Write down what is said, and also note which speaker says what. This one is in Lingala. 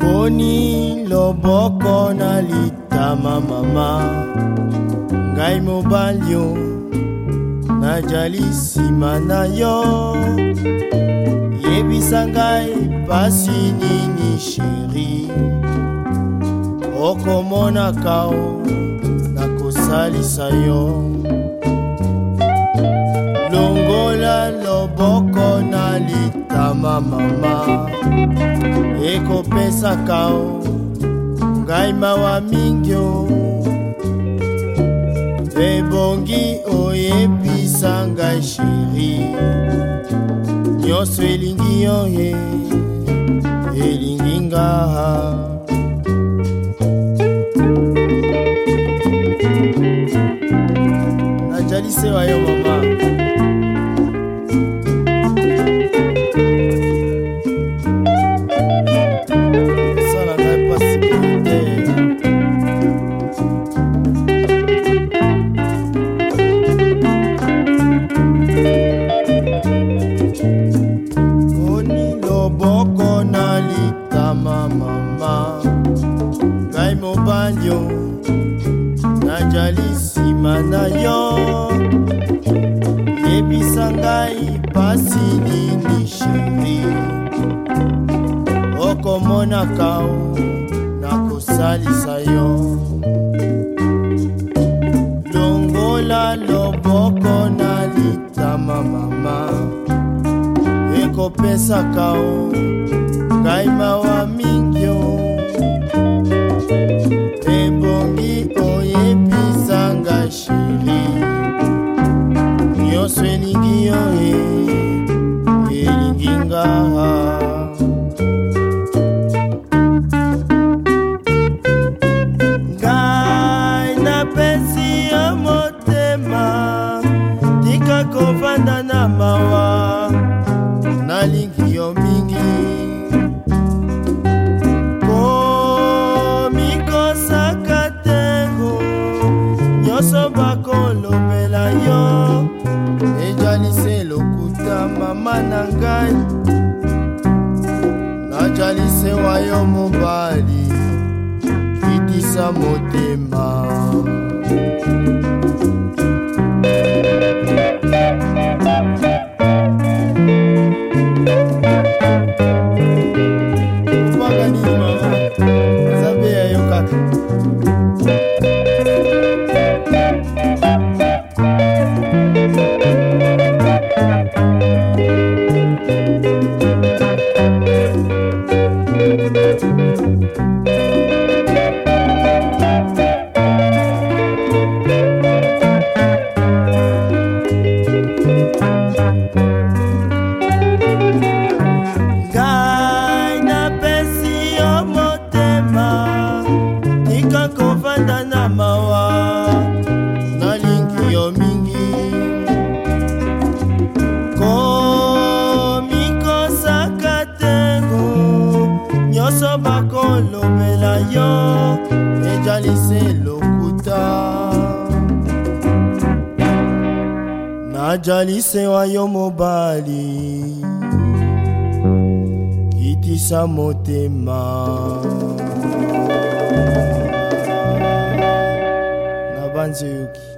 Speaker 1: boni loboko na litama mama ngai mobali o najali nsima na yo yebisa ngai pasi nini sheri okomonaka o nakosalisa yo longo loboko na litama mama ekopesaka o ngai mawa mingi o ebongi oyebisa ngai sheri nyonso elingi yo ye elingi ngaa najalise wa yo mama nazali nsima na yo yebisa ngai pasi nini sheri okomonaka o nakosalisa yo longola loboko na litama mama ekopesaka o ngai mawa mingi o nanga shili nyonso elingi yo e elingi ngaa ngai napesi yo motema tika kovanda na na yo ejalise lokuta mama na ngai najalise wa yo mobali kitisa motema nasalise lokuta najalisewa yo mobali kitisa motema na